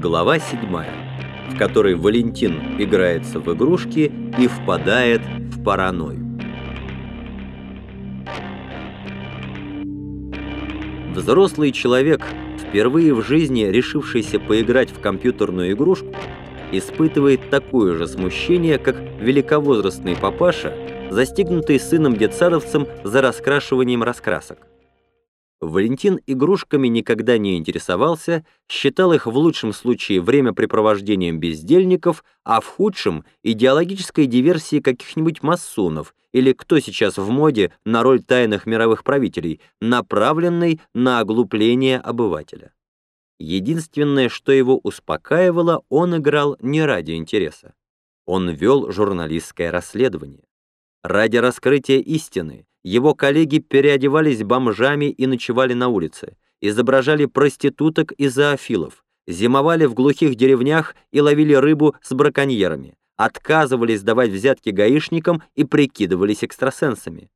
Глава 7, в которой Валентин играется в игрушки и впадает в паранойю. Взрослый человек, впервые в жизни решившийся поиграть в компьютерную игрушку, испытывает такое же смущение, как великовозрастный папаша, застигнутый сыном детсадовцем за раскрашиванием раскрасок. Валентин игрушками никогда не интересовался, считал их в лучшем случае времяпрепровождением бездельников, а в худшем — идеологической диверсией каких-нибудь масонов или кто сейчас в моде на роль тайных мировых правителей, направленной на оглупление обывателя. Единственное, что его успокаивало, он играл не ради интереса. Он вел журналистское расследование. Ради раскрытия истины его коллеги переодевались бомжами и ночевали на улице, изображали проституток и зоофилов, зимовали в глухих деревнях и ловили рыбу с браконьерами, отказывались давать взятки гаишникам и прикидывались экстрасенсами.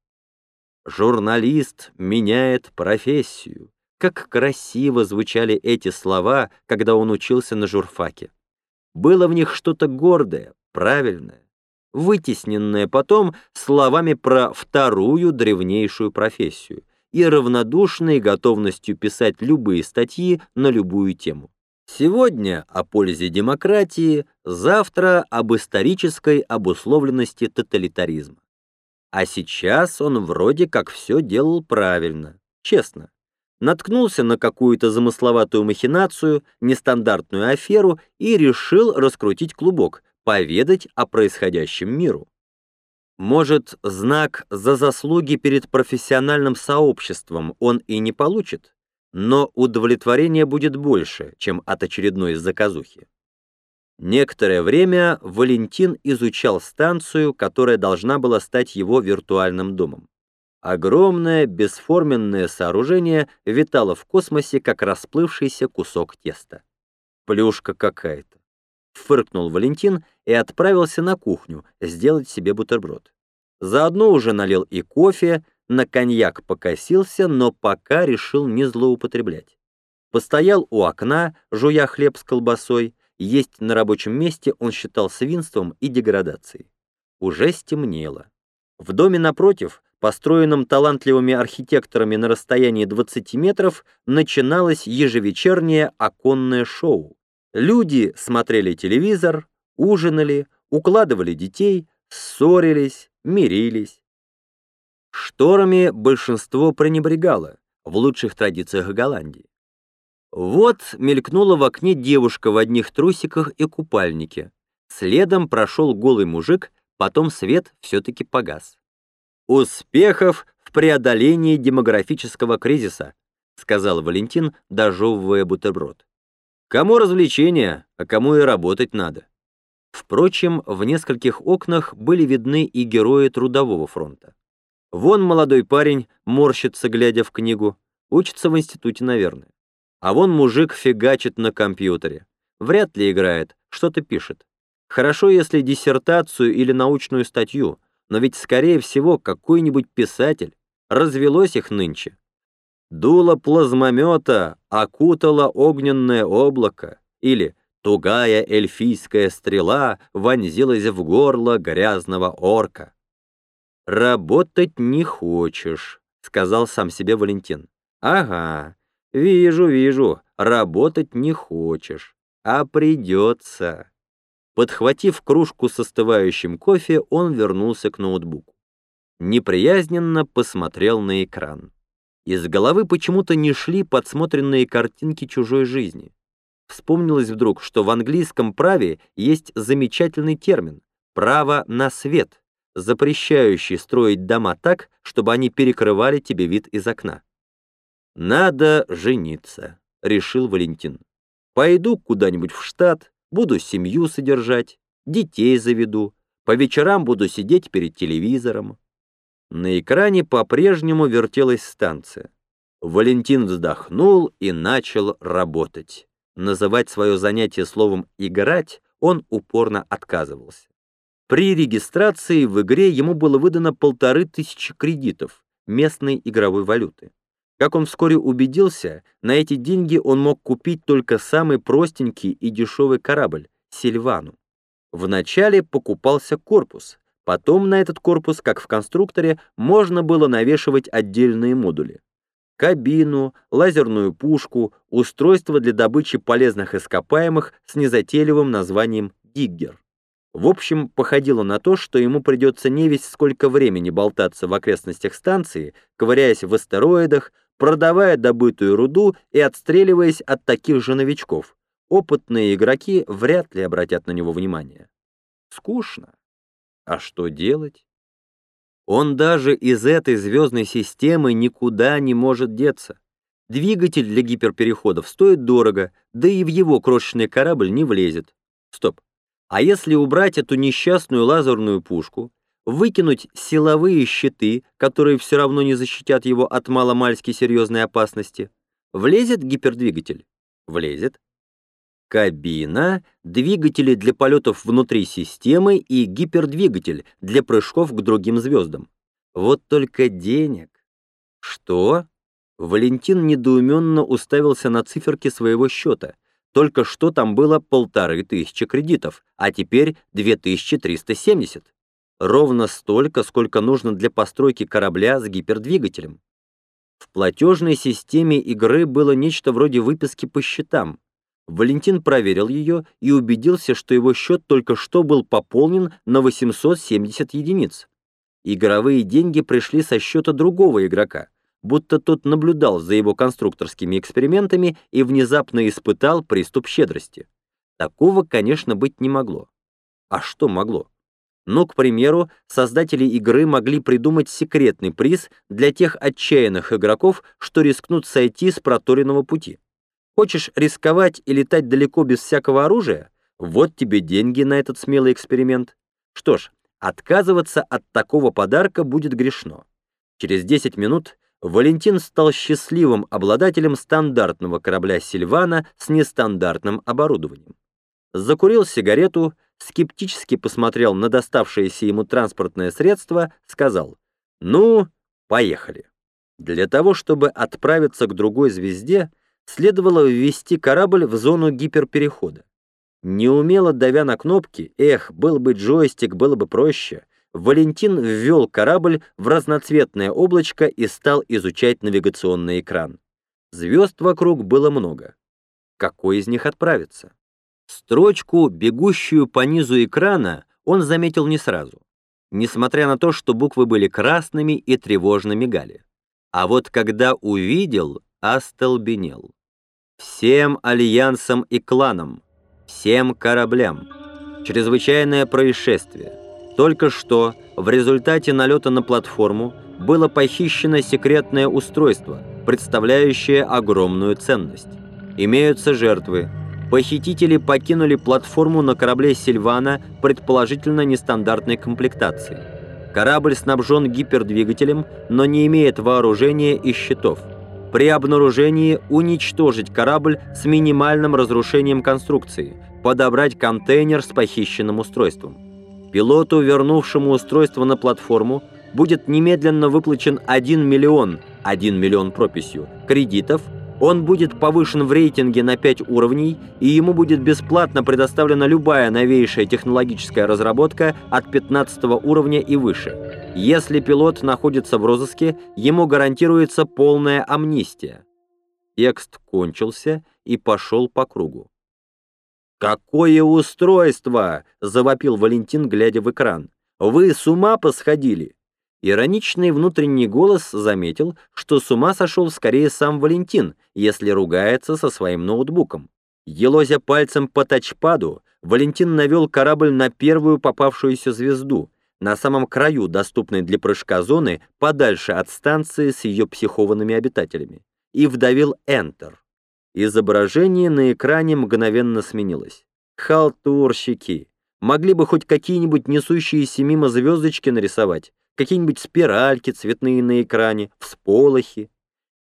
Журналист меняет профессию. Как красиво звучали эти слова, когда он учился на журфаке. Было в них что-то гордое, правильное, вытесненное потом словами про вторую древнейшую профессию и равнодушной готовностью писать любые статьи на любую тему. Сегодня о пользе демократии, завтра об исторической обусловленности тоталитаризма. А сейчас он вроде как все делал правильно, честно наткнулся на какую-то замысловатую махинацию, нестандартную аферу и решил раскрутить клубок, поведать о происходящем миру. Может, знак за заслуги перед профессиональным сообществом он и не получит, но удовлетворение будет больше, чем от очередной заказухи. Некоторое время Валентин изучал станцию, которая должна была стать его виртуальным домом. Огромное бесформенное сооружение витало в космосе, как расплывшийся кусок теста. Плюшка какая-то. Фыркнул Валентин и отправился на кухню сделать себе бутерброд. Заодно уже налил и кофе, на коньяк покосился, но пока решил не злоупотреблять. Постоял у окна, жуя хлеб с колбасой, есть на рабочем месте он считал свинством и деградацией. Уже стемнело. В доме напротив построенном талантливыми архитекторами на расстоянии 20 метров, начиналось ежевечернее оконное шоу. Люди смотрели телевизор, ужинали, укладывали детей, ссорились, мирились. Шторами большинство пренебрегало, в лучших традициях Голландии. Вот мелькнула в окне девушка в одних трусиках и купальнике. Следом прошел голый мужик, потом свет все-таки погас. «Успехов в преодолении демографического кризиса», сказал Валентин, дожевывая бутерброд. «Кому развлечения, а кому и работать надо». Впрочем, в нескольких окнах были видны и герои Трудового фронта. Вон молодой парень морщится, глядя в книгу, учится в институте, наверное. А вон мужик фигачит на компьютере. Вряд ли играет, что-то пишет. Хорошо, если диссертацию или научную статью, но ведь, скорее всего, какой-нибудь писатель. Развелось их нынче. Дуло плазмомета окутало огненное облако, или тугая эльфийская стрела вонзилась в горло грязного орка. «Работать не хочешь», — сказал сам себе Валентин. «Ага, вижу, вижу, работать не хочешь, а придется». Подхватив кружку с остывающим кофе, он вернулся к ноутбуку. Неприязненно посмотрел на экран. Из головы почему-то не шли подсмотренные картинки чужой жизни. Вспомнилось вдруг, что в английском праве есть замечательный термин «право на свет», запрещающий строить дома так, чтобы они перекрывали тебе вид из окна. «Надо жениться», — решил Валентин. «Пойду куда-нибудь в штат, буду семью содержать, детей заведу, по вечерам буду сидеть перед телевизором. На экране по-прежнему вертелась станция. Валентин вздохнул и начал работать. Называть свое занятие словом «играть» он упорно отказывался. При регистрации в игре ему было выдано полторы тысячи кредитов местной игровой валюты. Как он вскоре убедился, на эти деньги он мог купить только самый простенький и дешевый корабль — Сильвану. Вначале покупался корпус, потом на этот корпус, как в конструкторе, можно было навешивать отдельные модули. Кабину, лазерную пушку, устройство для добычи полезных ископаемых с незатейливым названием «Диггер». В общем, походило на то, что ему придется не весь сколько времени болтаться в окрестностях станции, ковыряясь в астероидах, продавая добытую руду и отстреливаясь от таких же новичков. Опытные игроки вряд ли обратят на него внимание. Скучно. А что делать? Он даже из этой звездной системы никуда не может деться. Двигатель для гиперпереходов стоит дорого, да и в его крошечный корабль не влезет. Стоп. А если убрать эту несчастную лазерную пушку, выкинуть силовые щиты, которые все равно не защитят его от маломальски серьезной опасности. Влезет гипердвигатель? Влезет. Кабина, двигатели для полетов внутри системы и гипердвигатель для прыжков к другим звездам. Вот только денег. Что? Валентин недоуменно уставился на циферки своего счета. Только что там было полторы тысячи кредитов, а теперь 2370 ровно столько, сколько нужно для постройки корабля с гипердвигателем. В платежной системе игры было нечто вроде выписки по счетам. Валентин проверил ее и убедился, что его счет только что был пополнен на 870 единиц. Игровые деньги пришли со счета другого игрока, будто тот наблюдал за его конструкторскими экспериментами и внезапно испытал приступ щедрости. Такого, конечно, быть не могло. А что могло? Но, к примеру, создатели игры могли придумать секретный приз для тех отчаянных игроков, что рискнут сойти с проторенного пути. Хочешь рисковать и летать далеко без всякого оружия? Вот тебе деньги на этот смелый эксперимент. Что ж, отказываться от такого подарка будет грешно. Через 10 минут Валентин стал счастливым обладателем стандартного корабля «Сильвана» с нестандартным оборудованием. Закурил сигарету, скептически посмотрел на доставшееся ему транспортное средство, сказал «Ну, поехали». Для того, чтобы отправиться к другой звезде, следовало ввести корабль в зону гиперперехода. Неумело давя на кнопки, эх, был бы джойстик, было бы проще, Валентин ввел корабль в разноцветное облачко и стал изучать навигационный экран. Звезд вокруг было много. Какой из них отправиться? Строчку, бегущую по низу экрана, он заметил не сразу, несмотря на то, что буквы были красными и тревожно мигали. А вот когда увидел, остолбенел. Всем альянсам и кланам, всем кораблям. Чрезвычайное происшествие. Только что в результате налета на платформу было похищено секретное устройство, представляющее огромную ценность. Имеются жертвы, Похитители покинули платформу на корабле «Сильвана» предположительно нестандартной комплектации. Корабль снабжен гипердвигателем, но не имеет вооружения и щитов. При обнаружении уничтожить корабль с минимальным разрушением конструкции, подобрать контейнер с похищенным устройством. Пилоту, вернувшему устройство на платформу, будет немедленно выплачен 1 миллион, 1 миллион прописью, кредитов – он будет повышен в рейтинге на 5 уровней, и ему будет бесплатно предоставлена любая новейшая технологическая разработка от 15 уровня и выше. Если пилот находится в розыске, ему гарантируется полная амнистия. Текст кончился и пошел по кругу. «Какое устройство!» — завопил Валентин, глядя в экран. «Вы с ума посходили!» Ироничный внутренний голос заметил, что с ума сошел скорее сам Валентин, если ругается со своим ноутбуком. Елозя пальцем по тачпаду, Валентин навел корабль на первую попавшуюся звезду, на самом краю доступной для прыжка зоны, подальше от станции с ее психованными обитателями, и вдавил Enter. Изображение на экране мгновенно сменилось. Халтурщики. Могли бы хоть какие-нибудь несущиеся мимо звездочки нарисовать, какие-нибудь спиральки цветные на экране, всполохи.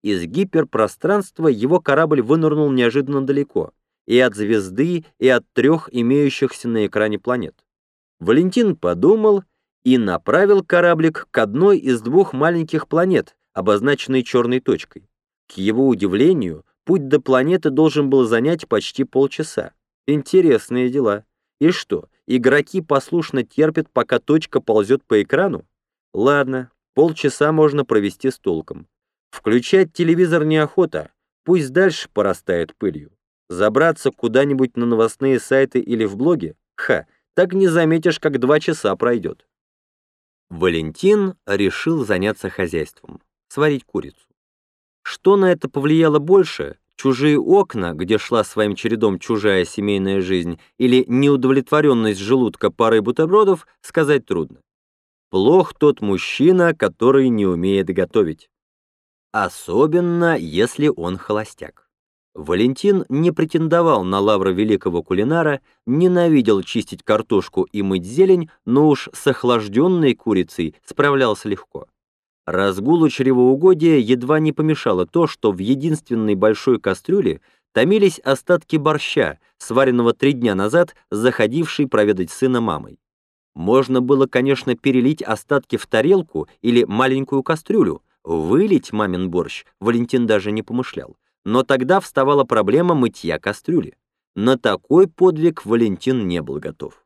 Из гиперпространства его корабль вынырнул неожиданно далеко, и от звезды, и от трех имеющихся на экране планет. Валентин подумал и направил кораблик к одной из двух маленьких планет, обозначенной черной точкой. К его удивлению, путь до планеты должен был занять почти полчаса. Интересные дела. И что, игроки послушно терпят, пока точка ползет по экрану? Ладно, полчаса можно провести с толком. Включать телевизор неохота, пусть дальше порастает пылью. Забраться куда-нибудь на новостные сайты или в блоге? Ха, так не заметишь, как два часа пройдет. Валентин решил заняться хозяйством, сварить курицу. Что на это повлияло больше, чужие окна, где шла своим чередом чужая семейная жизнь, или неудовлетворенность желудка парой бутербродов, сказать трудно. Плох тот мужчина, который не умеет готовить. Особенно, если он холостяк. Валентин не претендовал на лавры великого кулинара, ненавидел чистить картошку и мыть зелень, но уж с охлажденной курицей справлялся легко. Разгулу чревоугодия едва не помешало то, что в единственной большой кастрюле томились остатки борща, сваренного три дня назад, заходившей проведать сына мамой. Можно было, конечно, перелить остатки в тарелку или маленькую кастрюлю, вылить мамин борщ Валентин даже не помышлял. Но тогда вставала проблема мытья кастрюли. На такой подвиг Валентин не был готов.